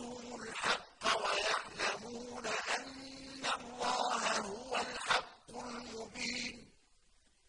لَهُمُ